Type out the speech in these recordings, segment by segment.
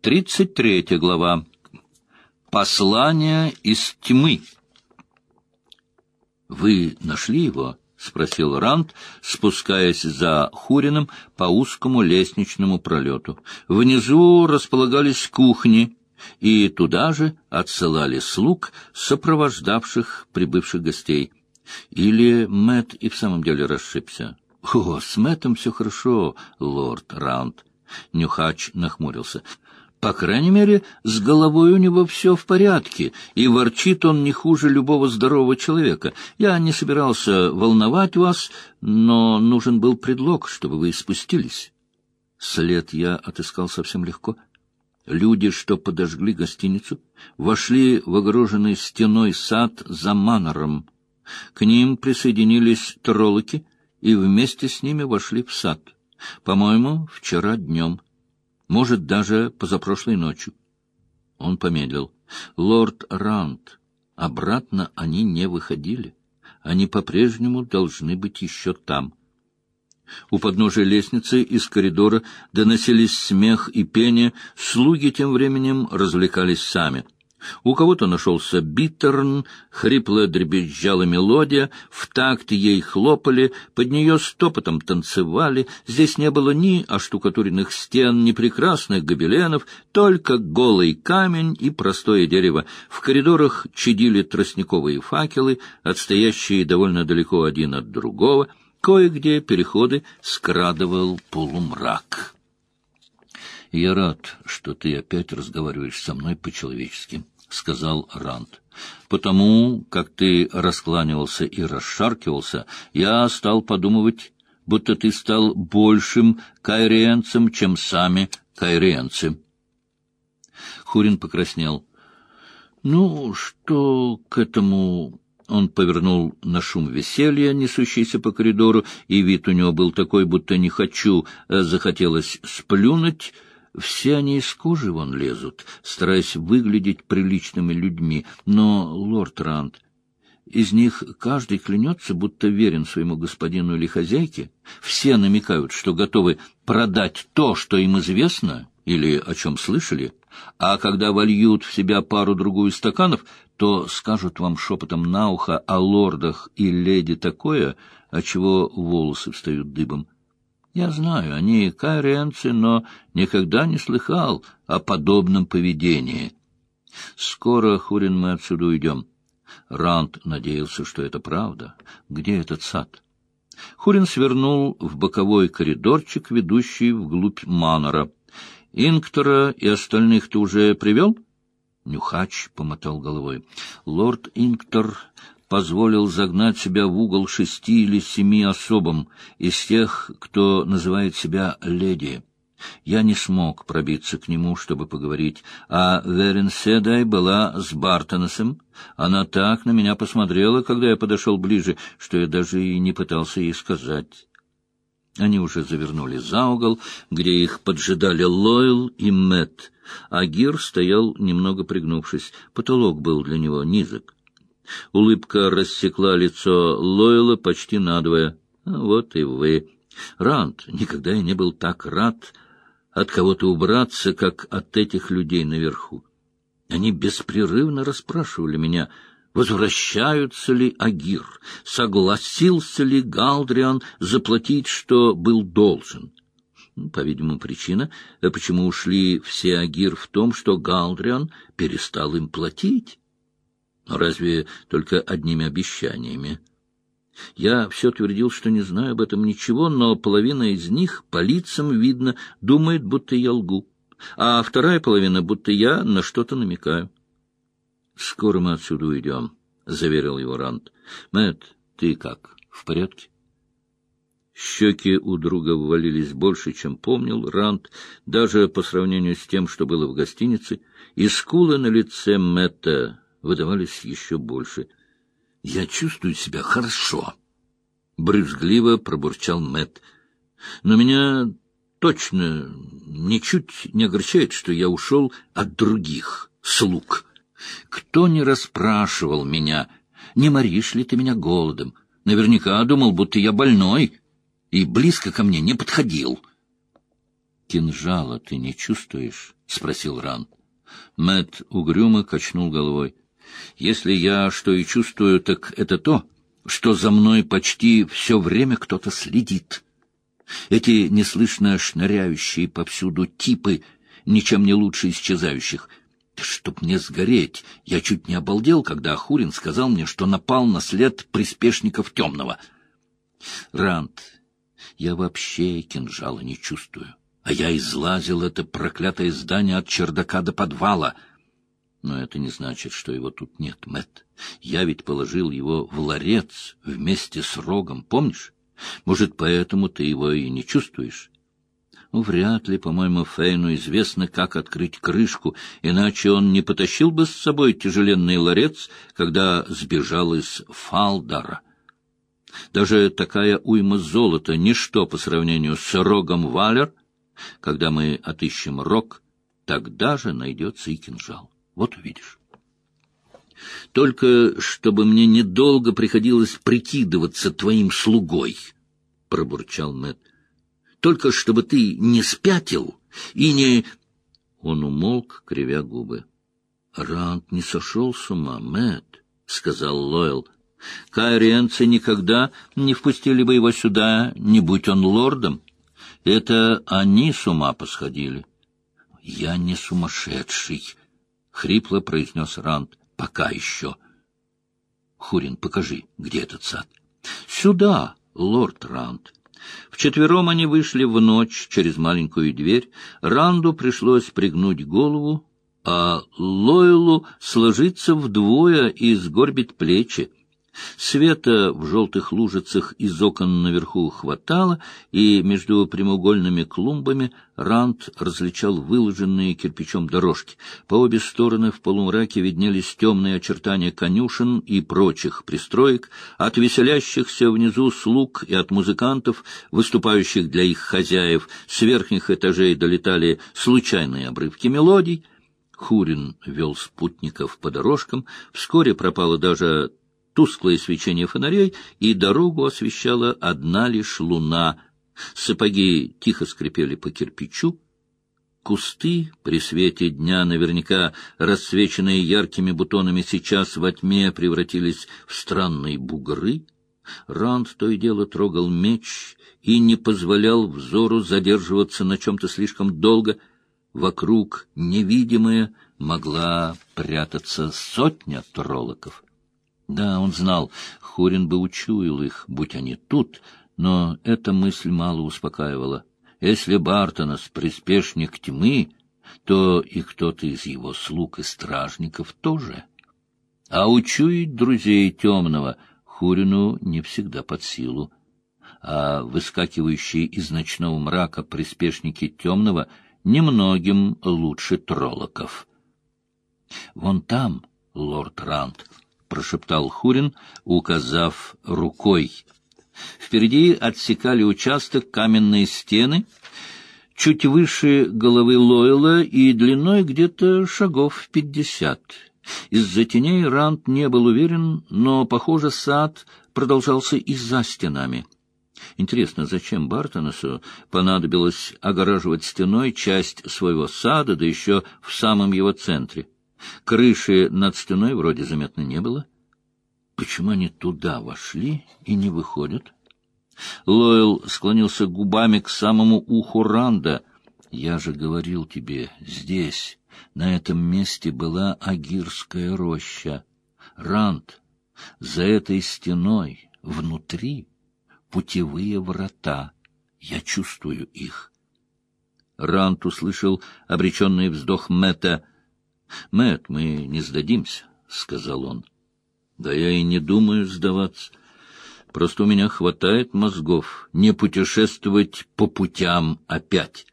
Тридцать третья глава. Послание из тьмы. «Вы нашли его?» — спросил Ранд, спускаясь за Хуриным по узкому лестничному пролету. Внизу располагались кухни, и туда же отсылали слуг, сопровождавших прибывших гостей. Или Мэт и в самом деле расшибся? — О, с Мэтом все хорошо, лорд Раунд. Нюхач нахмурился. По крайней мере, с головой у него все в порядке, и ворчит он не хуже любого здорового человека. Я не собирался волновать вас, но нужен был предлог, чтобы вы спустились. След я отыскал совсем легко. Люди, что подожгли гостиницу, вошли в огороженный стеной сад за манором. К ним присоединились троллоки и вместе с ними вошли в сад. По-моему, вчера днем может, даже позапрошлой ночью. Он помедлил. Лорд Раунд, обратно они не выходили. Они по-прежнему должны быть еще там. У подножия лестницы из коридора доносились смех и пение, слуги тем временем развлекались сами — у кого-то нашелся биттерн, хрипло дребезжала мелодия, в такт ей хлопали, под нее стопотом танцевали. Здесь не было ни оштукатуренных стен, ни прекрасных гобеленов, только голый камень и простое дерево. В коридорах чадили тростниковые факелы, отстоящие довольно далеко один от другого. Кое-где переходы скрадывал полумрак. «Я рад, что ты опять разговариваешь со мной по-человечески», — сказал Ранд. «Потому, как ты раскланивался и расшаркивался, я стал подумывать, будто ты стал большим кайриенцем, чем сами кайриенцы». Хурин покраснел. «Ну, что к этому...» Он повернул на шум веселья, несущийся по коридору, и вид у него был такой, будто не хочу, а захотелось сплюнуть, все они из кожи вон лезут, стараясь выглядеть приличными людьми. Но, лорд Ранд, из них каждый клянется, будто верен своему господину или хозяйке. Все намекают, что готовы продать то, что им известно или о чем слышали, а когда вольют в себя пару-другую стаканов, то скажут вам шепотом на ухо о лордах и леди такое, от чего волосы встают дыбом. Я знаю, они кайренцы, но никогда не слыхал о подобном поведении. Скоро, Хурин, мы отсюда уйдем. Ранд надеялся, что это правда. Где этот сад? Хурин свернул в боковой коридорчик, ведущий вглубь манора. Инктора и остальных ты уже привел? Нюхач помотал головой. Лорд Инктор позволил загнать себя в угол шести или семи особам из тех, кто называет себя леди. Я не смог пробиться к нему, чтобы поговорить, а Верен Седай была с Бартонесом. Она так на меня посмотрела, когда я подошел ближе, что я даже и не пытался ей сказать. Они уже завернули за угол, где их поджидали Лойл и Мэтт, а Гир стоял, немного пригнувшись. Потолок был для него низок. Улыбка рассекла лицо Лойла почти надвое. А вот и вы. Ранд, никогда я не был так рад от кого-то убраться, как от этих людей наверху. Они беспрерывно расспрашивали меня, возвращаются ли Агир, согласился ли Галдриан заплатить, что был должен. По-видимому, причина, почему ушли все Агир, в том, что Галдриан перестал им платить. Разве только одними обещаниями? Я все твердил, что не знаю об этом ничего, но половина из них по лицам видно, думает, будто я лгу, а вторая половина, будто я на что-то намекаю. — Скоро мы отсюда уйдем, — заверил его Рант. — Мэтт, ты как, в порядке? Щеки у друга ввалились больше, чем помнил Рант, даже по сравнению с тем, что было в гостинице, и скулы на лице Мэтта выдавались еще больше. — Я чувствую себя хорошо, — брызгливо пробурчал Мэт. Но меня точно ничуть не огорчает, что я ушел от других слуг. Кто не расспрашивал меня, не моришь ли ты меня голодом? Наверняка думал, будто я больной, и близко ко мне не подходил. кинжала ты не чувствуешь? — спросил Ран. Мэт угрюмо качнул головой. — Если я что и чувствую, так это то, что за мной почти все время кто-то следит. Эти неслышно шныряющие повсюду типы, ничем не лучше исчезающих. Чтоб мне сгореть, я чуть не обалдел, когда Ахурин сказал мне, что напал на след приспешников темного. Ранд, я вообще кинжала не чувствую, а я излазил это проклятое здание от чердака до подвала — но это не значит, что его тут нет, Мэт. Я ведь положил его в ларец вместе с рогом, помнишь? Может, поэтому ты его и не чувствуешь? Ну, вряд ли, по-моему, Фейну известно, как открыть крышку, иначе он не потащил бы с собой тяжеленный ларец, когда сбежал из Фалдара. Даже такая уйма золота — ничто по сравнению с рогом Валер. Когда мы отыщем рог, тогда же найдется и кинжал. Вот увидишь. Только чтобы мне недолго приходилось прикидываться твоим слугой, — пробурчал Мэт. Только чтобы ты не спятил и не... Он умолк, кривя губы. — Рант не сошел с ума, Мэт, сказал Лойл. — Кайриенцы никогда не впустили бы его сюда, не будь он лордом. Это они с ума посходили. — Я не сумасшедший, — хрипло произнес Ранд. — Пока еще. — Хурин, покажи, где этот сад. — Сюда, лорд Ранд. Вчетвером они вышли в ночь через маленькую дверь. Ранду пришлось пригнуть голову, а Лойлу сложиться вдвое и сгорбить плечи. Света в желтых лужицах из окон наверху хватало, и между прямоугольными клумбами Ранд различал выложенные кирпичом дорожки. По обе стороны в полумраке виднелись темные очертания конюшен и прочих пристроек, от веселящихся внизу слуг и от музыкантов, выступающих для их хозяев, с верхних этажей долетали случайные обрывки мелодий. Хурин вел спутников по дорожкам, вскоре пропало даже тусклое свечение фонарей, и дорогу освещала одна лишь луна. Сапоги тихо скрипели по кирпичу. Кусты при свете дня, наверняка рассвеченные яркими бутонами, сейчас во тьме превратились в странные бугры. Ранд то и дело трогал меч и не позволял взору задерживаться на чем-то слишком долго. Вокруг невидимая могла прятаться сотня троллоков. Да, он знал, Хурин бы учуял их, будь они тут, но эта мысль мало успокаивала. Если Бартонас — приспешник тьмы, то и кто-то из его слуг и стражников тоже. А учуять друзей темного Хурину не всегда под силу. А выскакивающие из ночного мрака приспешники темного немногим лучше троллоков. Вон там, лорд Рант, прошептал Хурин, указав рукой. Впереди отсекали участок каменные стены, чуть выше головы Лойла и длиной где-то шагов пятьдесят. Из-за теней Рант не был уверен, но, похоже, сад продолжался и за стенами. Интересно, зачем Бартонесу понадобилось огораживать стеной часть своего сада, да еще в самом его центре? Крыши над стеной вроде заметно не было. Почему они туда вошли и не выходят? Лойл склонился губами к самому уху Ранда. «Я же говорил тебе, здесь, на этом месте была Агирская роща. Ранд, за этой стеной, внутри, путевые врата. Я чувствую их». Ранд услышал обреченный вздох Мэтта. Мэт, мы не сдадимся, — сказал он. — Да я и не думаю сдаваться. Просто у меня хватает мозгов не путешествовать по путям опять.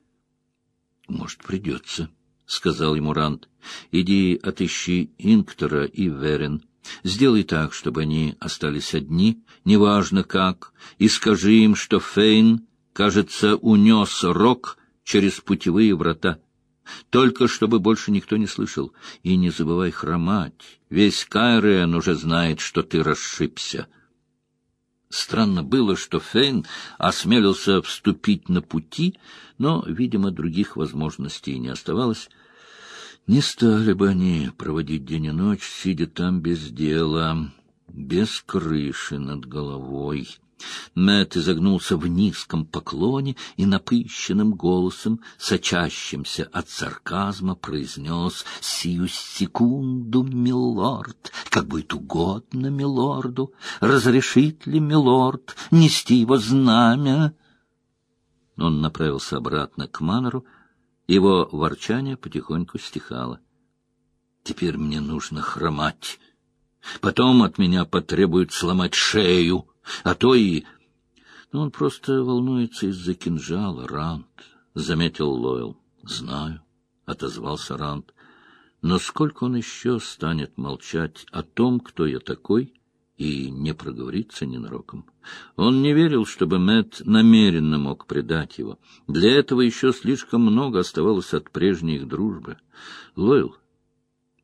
— Может, придется, — сказал ему Ранд. — Иди отыщи Инктора и Верен. Сделай так, чтобы они остались одни, неважно как, и скажи им, что Фейн, кажется, унес рог через путевые врата. Только чтобы больше никто не слышал. И не забывай хромать. Весь Кайриан уже знает, что ты расшибся. Странно было, что Фейн осмелился вступить на пути, но, видимо, других возможностей не оставалось. Не стали бы они проводить день и ночь, сидя там без дела, без крыши над головой. Мэтт изогнулся в низком поклоне и напыщенным голосом, сочащимся от сарказма, произнес «Сию секунду, милорд, как будет угодно милорду, разрешит ли милорд нести его знамя?» Он направился обратно к Манору, его ворчание потихоньку стихало. «Теперь мне нужно хромать. Потом от меня потребуют сломать шею» а то и... Ну, он просто волнуется из-за кинжала, Рант, — заметил Лойл. — Знаю, — отозвался Рант. Но сколько он еще станет молчать о том, кто я такой, и не проговориться ненароком? Он не верил, чтобы Мэт намеренно мог предать его. Для этого еще слишком много оставалось от прежней их дружбы. — Лойл,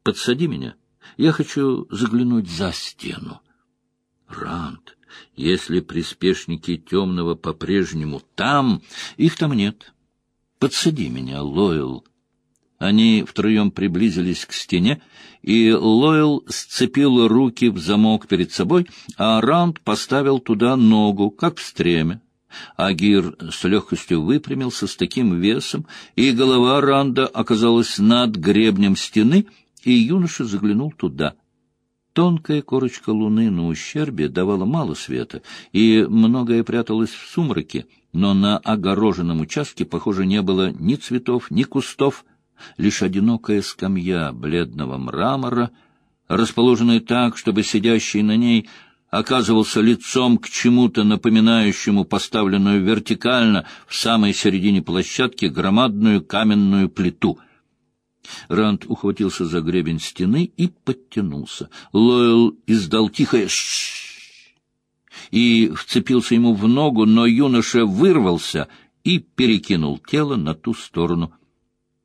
подсади меня. Я хочу заглянуть за стену. — Рант, если приспешники темного по-прежнему там, их там нет. Подсади меня, Лойл. Они втроем приблизились к стене, и Лойл сцепил руки в замок перед собой, а Раунд поставил туда ногу, как в стреме. Агир с легкостью выпрямился с таким весом, и голова Ранда оказалась над гребнем стены, и юноша заглянул туда — Тонкая корочка луны на ущербе давала мало света, и многое пряталось в сумраке, но на огороженном участке, похоже, не было ни цветов, ни кустов, лишь одинокая скамья бледного мрамора, расположенная так, чтобы сидящий на ней оказывался лицом к чему-то напоминающему поставленную вертикально в самой середине площадки громадную каменную плиту — Ранд ухватился за гребень стены и подтянулся. Лойл издал тихое «Ш-ш-ш» и вцепился ему в ногу, но юноша вырвался и перекинул тело на ту сторону.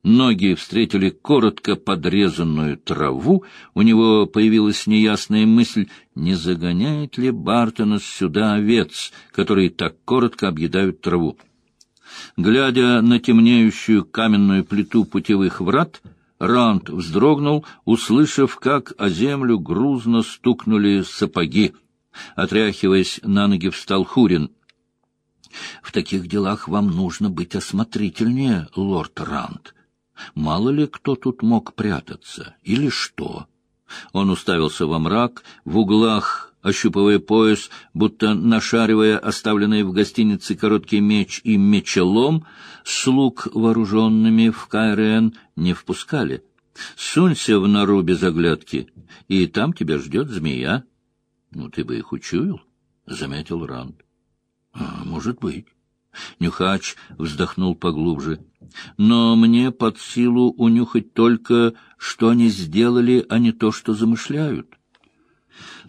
Ноги встретили коротко подрезанную траву, у него появилась неясная мысль, не загоняет ли Бартона сюда овец, которые так коротко объедают траву. Глядя на темнеющую каменную плиту путевых врат, Ранд вздрогнул, услышав, как о землю грузно стукнули сапоги. Отряхиваясь на ноги, встал Хурин. — В таких делах вам нужно быть осмотрительнее, лорд Ранд. Мало ли кто тут мог прятаться, или что? Он уставился во мрак, в углах ощупывая пояс, будто нашаривая оставленные в гостинице короткий меч и мечелом, слуг вооруженными в КРН не впускали. Сунься в нору без оглядки, и там тебя ждет змея. — Ну, ты бы их учуял, — заметил Ранд. — а, Может быть. Нюхач вздохнул поглубже. — Но мне под силу унюхать только, что они сделали, а не то, что замышляют.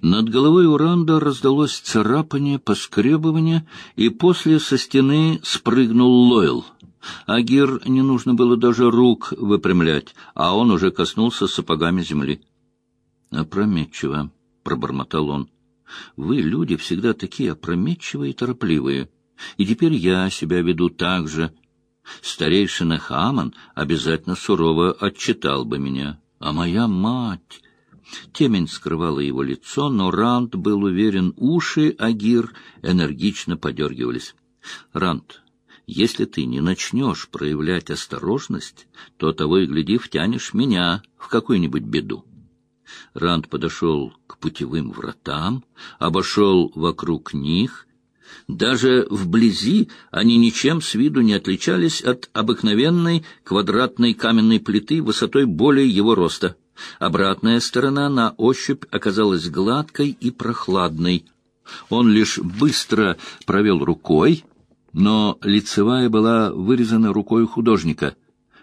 Над головой Уранда раздалось царапание, поскребывание, и после со стены спрыгнул Лойл. Агир не нужно было даже рук выпрямлять, а он уже коснулся сапогами земли. «Опрометчиво», — пробормотал он. «Вы, люди, всегда такие опрометчивые и торопливые, и теперь я себя веду так же. Старейшина Хаман обязательно сурово отчитал бы меня, а моя мать...» Темень скрывала его лицо, но Ранд был уверен, уши Агир энергично подергивались. «Ранд, если ты не начнешь проявлять осторожность, то того и гляди втянешь меня в какую-нибудь беду». Ранд подошел к путевым вратам, обошел вокруг них. Даже вблизи они ничем с виду не отличались от обыкновенной квадратной каменной плиты высотой более его роста. Обратная сторона на ощупь оказалась гладкой и прохладной. Он лишь быстро провел рукой, но лицевая была вырезана рукой художника.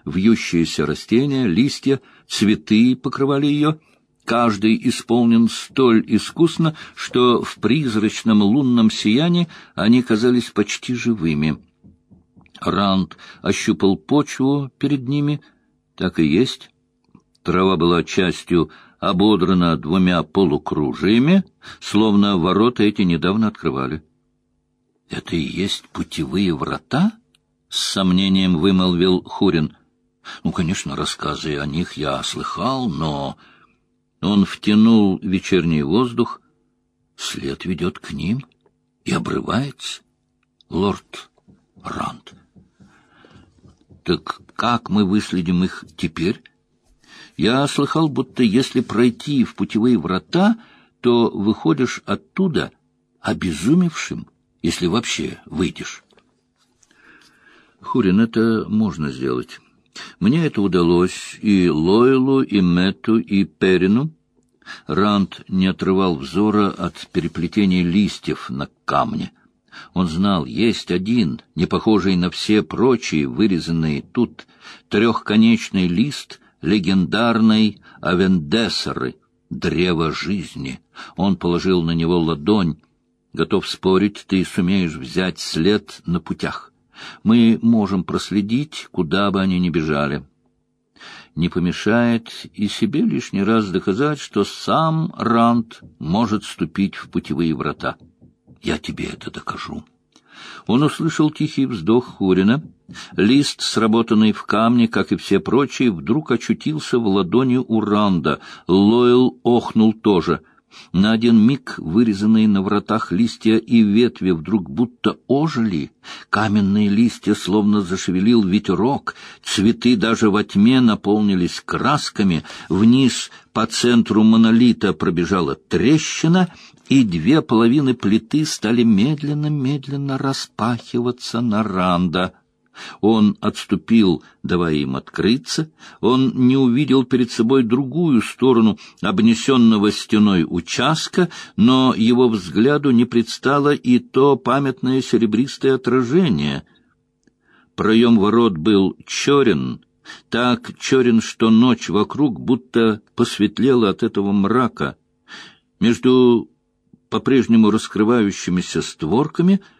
Вьющиеся растения, листья, цветы покрывали ее. Каждый исполнен столь искусно, что в призрачном лунном сиянии они казались почти живыми. Ранд ощупал почву перед ними. Так и есть. Трава была частью ободрана двумя полукружиями, словно ворота эти недавно открывали. — Это и есть путевые врата? — с сомнением вымолвил Хурин. — Ну, конечно, рассказы о них я слыхал, но... Он втянул вечерний воздух. След ведет к ним и обрывается. Лорд Ранд. Так как мы выследим их теперь? Я слыхал, будто если пройти в путевые врата, то выходишь оттуда обезумевшим, если вообще выйдешь. Хурин, это можно сделать. Мне это удалось и Лойлу, и Мэтту, и Перину. Ранд не отрывал взора от переплетения листьев на камне. Он знал, есть один, не похожий на все прочие, вырезанные тут, трехконечный лист легендарной Авендесеры, древа жизни. Он положил на него ладонь. Готов спорить, ты сумеешь взять след на путях. Мы можем проследить, куда бы они ни бежали. Не помешает и себе лишний раз доказать, что сам Ранд может ступить в путевые врата. Я тебе это докажу. Он услышал тихий вздох Хурина. Лист, сработанный в камне, как и все прочие, вдруг очутился в ладони у Ранда. Лойл охнул тоже — на один миг вырезанные на вратах листья и ветви вдруг будто ожили, каменные листья словно зашевелил ветерок, цветы даже во тьме наполнились красками, вниз по центру монолита пробежала трещина, и две половины плиты стали медленно-медленно распахиваться на ранда — он отступил, давая им открыться. Он не увидел перед собой другую сторону обнесенного стеной участка, но его взгляду не предстало и то памятное серебристое отражение. Проем ворот был черен, так черен, что ночь вокруг будто посветлела от этого мрака. Между по-прежнему раскрывающимися створками —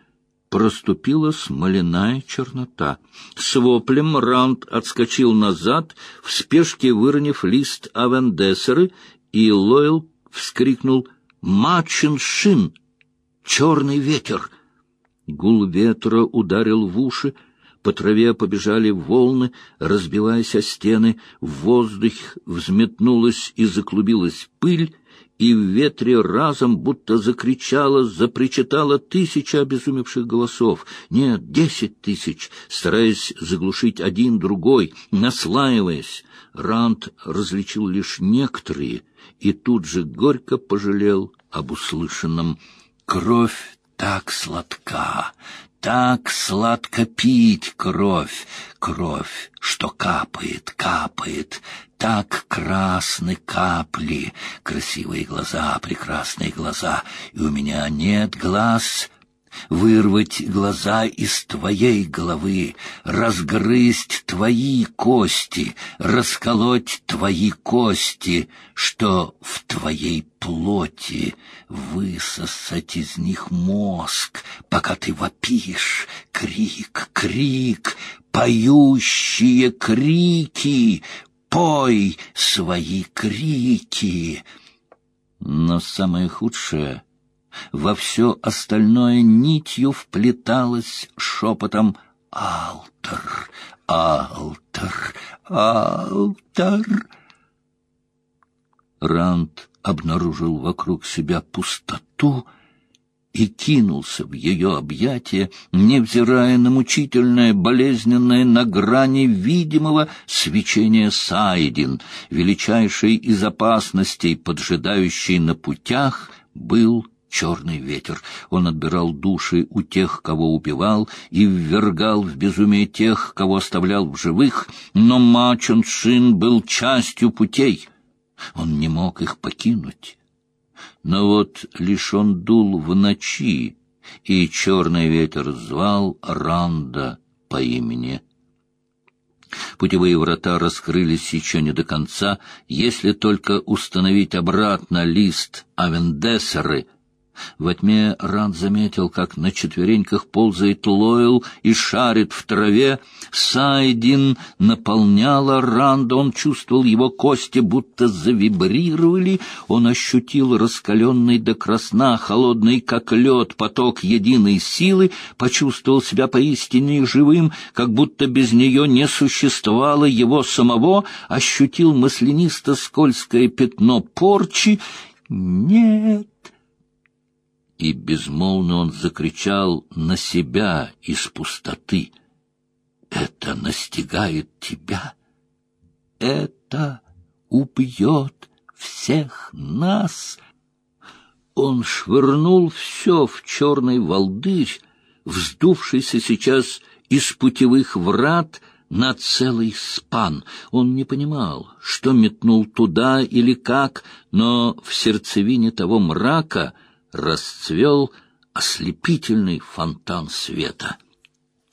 проступила смоляная чернота. С воплем Ранд отскочил назад, в спешке выронив лист Авендесеры, и Лойл вскрикнул «Мачин шин! Черный ветер!» Гул ветра ударил в уши, по траве побежали волны, разбиваясь о стены, в воздух взметнулась и заклубилась пыль, и в ветре разом будто закричало, запричитало тысяча обезумевших голосов. Нет, десять тысяч, стараясь заглушить один другой, наслаиваясь. Ранд различил лишь некоторые и тут же горько пожалел об услышанном. Кровь так сладка, так сладко пить кровь, кровь, что капает, капает, так красны капли, красивые глаза, прекрасные глаза, и у меня нет глаз, вырвать глаза из твоей головы, разгрызть твои кости, расколоть твои кости, что в твоей плоти, высосать из них мозг, пока ты вопишь, крик, крик, поющие крики, пой свои крики. Но самое худшее — во все остальное нитью вплеталось шепотом «Алтар! Алтар! Алтар!» Ранд обнаружил вокруг себя пустоту и кинулся в ее объятия, невзирая на мучительное, болезненное на грани видимого свечения Сайдин, величайшей из опасностей, поджидающей на путях, был черный ветер. Он отбирал души у тех, кого убивал, и ввергал в безумие тех, кого оставлял в живых, но Мачон Шин был частью путей. Он не мог их покинуть. Но вот лишь он дул в ночи, и черный ветер звал Ранда по имени Путевые врата раскрылись еще не до конца, если только установить обратно лист Авендесеры — Во тьме Ранд заметил, как на четвереньках ползает Лойл и шарит в траве. Сайдин наполняла Ранда, он чувствовал его кости, будто завибрировали. Он ощутил раскаленный до красна, холодный, как лед, поток единой силы, почувствовал себя поистине живым, как будто без нее не существовало его самого, ощутил маслянисто-скользкое пятно порчи. «Нет!» И безмолвно он закричал на себя из пустоты. «Это настигает тебя! Это убьет всех нас!» Он швырнул все в черный волдырь, вздувшийся сейчас из путевых врат на целый спан. Он не понимал, что метнул туда или как, но в сердцевине того мрака — расцвел ослепительный фонтан света.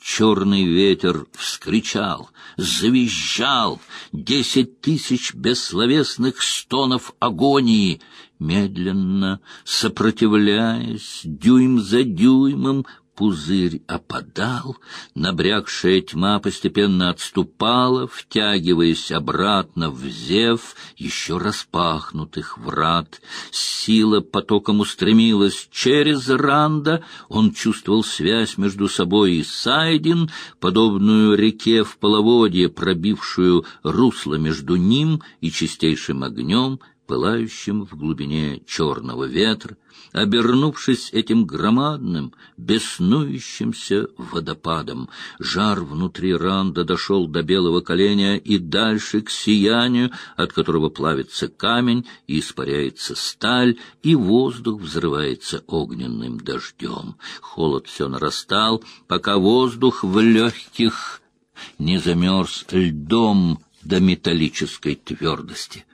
Черный ветер вскричал, завизжал, десять тысяч бессловесных стонов агонии, медленно, сопротивляясь, дюйм за дюймом, пузырь опадал, набрякшая тьма постепенно отступала, втягиваясь обратно в зев еще распахнутых врат. Сила потоком устремилась через Ранда, он чувствовал связь между собой и Сайдин, подобную реке в половодье, пробившую русло между ним и чистейшим огнем — пылающим в глубине черного ветра, обернувшись этим громадным, беснующимся водопадом. Жар внутри ранда дошел до белого коленя и дальше к сиянию, от которого плавится камень и испаряется сталь, и воздух взрывается огненным дождем. Холод все нарастал, пока воздух в легких не замерз льдом до металлической твердости.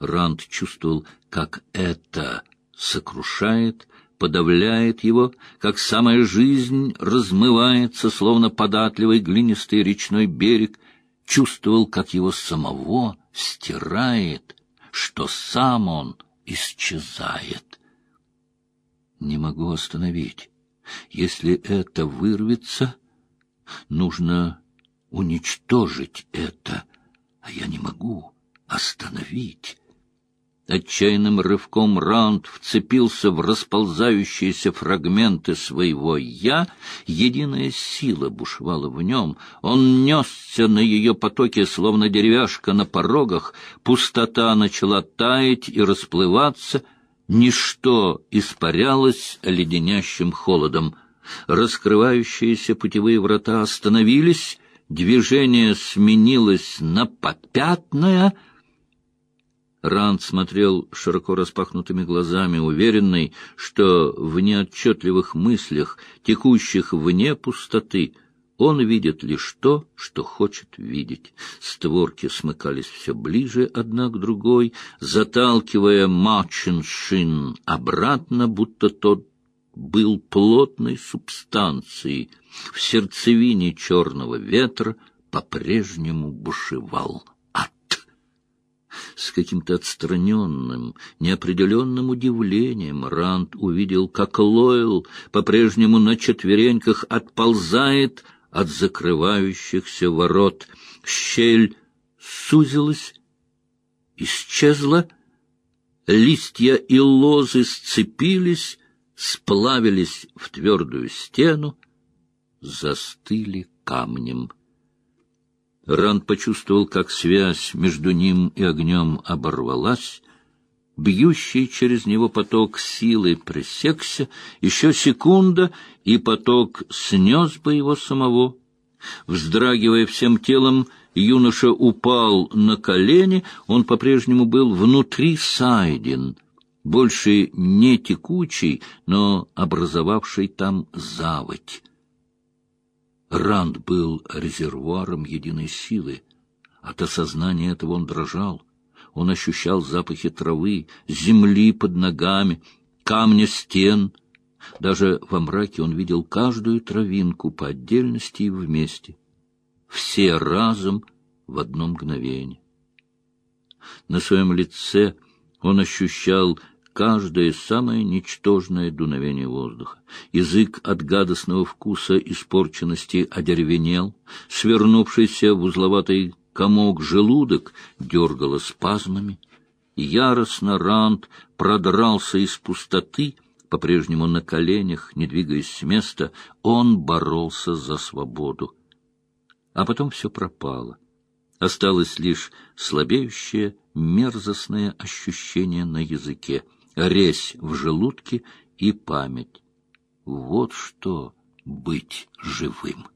Ранд чувствовал, как это сокрушает, подавляет его, как самая жизнь размывается, словно податливый глинистый речной берег, чувствовал, как его самого стирает, что сам он исчезает. Не могу остановить. Если это вырвется, нужно уничтожить это, а я не могу остановить. Отчаянным рывком Раунд вцепился в расползающиеся фрагменты своего «я». Единая сила бушевала в нем. Он несся на ее потоке, словно деревяшка на порогах. Пустота начала таять и расплываться. Ничто испарялось леденящим холодом. Раскрывающиеся путевые врата остановились, движение сменилось на попятное — Ранд смотрел широко распахнутыми глазами, уверенный, что в неотчетливых мыслях, текущих вне пустоты, он видит лишь то, что хочет видеть. Створки смыкались все ближе одна к другой, заталкивая Мачиншин обратно, будто тот был плотной субстанцией. В сердцевине черного ветра по-прежнему бушевал с каким-то отстраненным, неопределенным удивлением Ранд увидел, как Лойл по-прежнему на четвереньках отползает от закрывающихся ворот. Щель сузилась, исчезла, листья и лозы сцепились, сплавились в твердую стену, застыли камнем. Ранд почувствовал, как связь между ним и огнем оборвалась, бьющий через него поток силы пресекся, еще секунда, и поток снес бы его самого. Вздрагивая всем телом, юноша упал на колени, он по-прежнему был внутри Сайдин, больше не текучий, но образовавший там заводь. Ранд был резервуаром единой силы. От осознания этого он дрожал. Он ощущал запахи травы, земли под ногами, камня стен. Даже во мраке он видел каждую травинку по отдельности и вместе. Все разом в одно мгновение. На своем лице он ощущал каждое самое ничтожное дуновение воздуха. Язык от гадостного вкуса испорченности одеревенел, свернувшийся в узловатый комок желудок дергало спазмами. Яростно Ранд продрался из пустоты, по-прежнему на коленях, не двигаясь с места, он боролся за свободу. А потом все пропало. Осталось лишь слабеющее, мерзостное ощущение на языке, резь в желудке и память. Вот что быть живым.